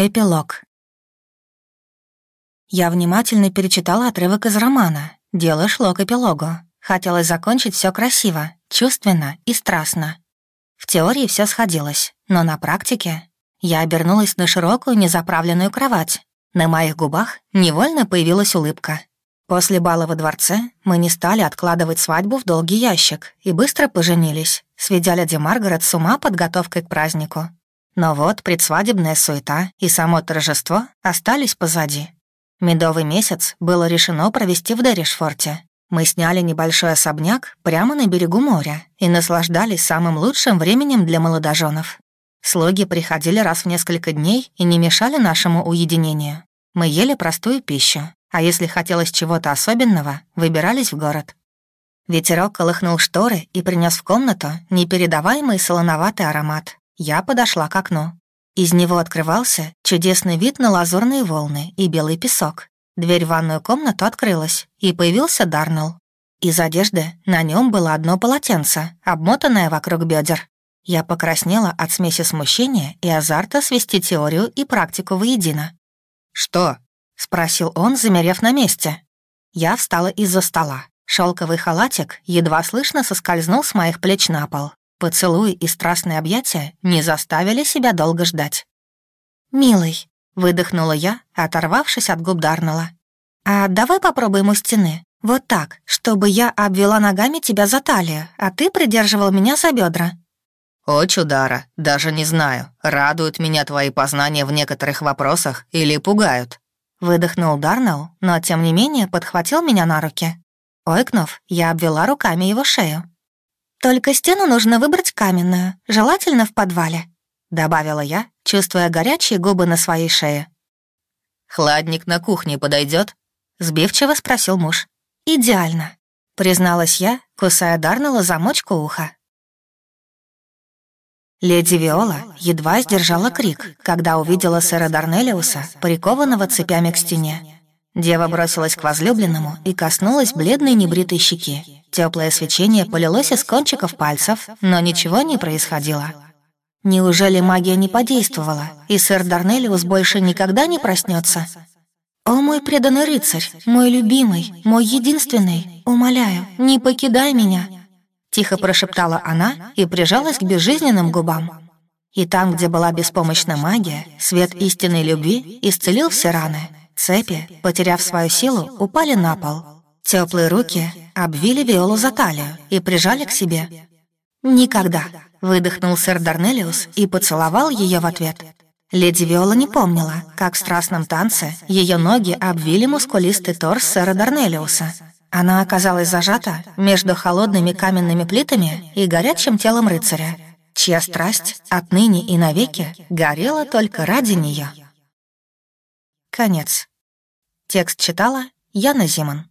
Эпилог. Я внимательно перечитала отрывок из романа. Дело шло к эпилогу. Хотелось закончить все красиво, чувственно и страстно. В теории все сходилось, но на практике я обернулась на широкую незаправленную кровать. На моих губах невольно появилась улыбка. После бала во дворце мы не стали откладывать свадьбу в долгий ящик и быстро поженились, сведя леди Маргарет с ума подготовкой к празднику. Но вот предсвадебная суета и само торжество остались позади. Медовый месяц было решено провести в Деришфорте. Мы сняли небольшой особняк прямо на берегу моря и наслаждались самым лучшим временем для молодоженов. Слуги приходили раз в несколько дней и не мешали нашему уединению. Мы ели простую пищу, а если хотелось чего-то особенного, выбирались в город. Ветерок колыхнул шторы и принес в комнату непередаваемый солоноватый аромат. Я подошла к окну. Из него открывался чудесный вид на лазурные волны и белый песок. Дверь в ванную комнату открылась, и появился Дарнелл. Из одежды на нем было одно полотенце, обмотанное вокруг бедер. Я покраснела от смеси смущения и азарта свести теорию и практику воедино. «Что?» — спросил он, замерев на месте. Я встала из-за стола. Шелковый халатик едва слышно соскользнул с моих плеч на пол. Поцелуи и страстные объятия не заставили себя долго ждать. «Милый», — выдохнула я, оторвавшись от губ Дарнелла. «А давай попробуем у стены. Вот так, чтобы я обвела ногами тебя за талию, а ты придерживал меня за бедра. «О, чудара, даже не знаю, радуют меня твои познания в некоторых вопросах или пугают». Выдохнул Дарнелл, но тем не менее подхватил меня на руки. Ойкнув, я обвела руками его шею. «Только стену нужно выбрать каменную, желательно в подвале», — добавила я, чувствуя горячие губы на своей шее. «Хладник на кухне подойдет? сбивчиво спросил муж. «Идеально», — призналась я, кусая Дарнелла замочку уха. Леди Виола едва сдержала крик, когда увидела сэра Дарнелиуса, прикованного цепями к стене. Дева бросилась к возлюбленному и коснулась бледной небритой щеки. Теплое свечение полилось из кончиков пальцев, но ничего не происходило. Неужели магия не подействовала, и сэр Дарнелиус больше никогда не проснется? «О, мой преданный рыцарь, мой любимый, мой единственный, умоляю, не покидай меня!» Тихо прошептала она и прижалась к безжизненным губам. И там, где была беспомощна магия, свет истинной любви исцелил все раны. Цепи, потеряв свою силу, упали на пол. Теплые руки обвили Виолу за талию и прижали к себе. «Никогда», — выдохнул сэр Дарнелиус и поцеловал ее в ответ. Леди Виола не помнила, как в страстном танце ее ноги обвили мускулистый торс сэра Дарнелиуса. Она оказалась зажата между холодными каменными плитами и горячим телом рыцаря, чья страсть отныне и навеки горела только ради нее. Конец. Текст читала Яна Зиман.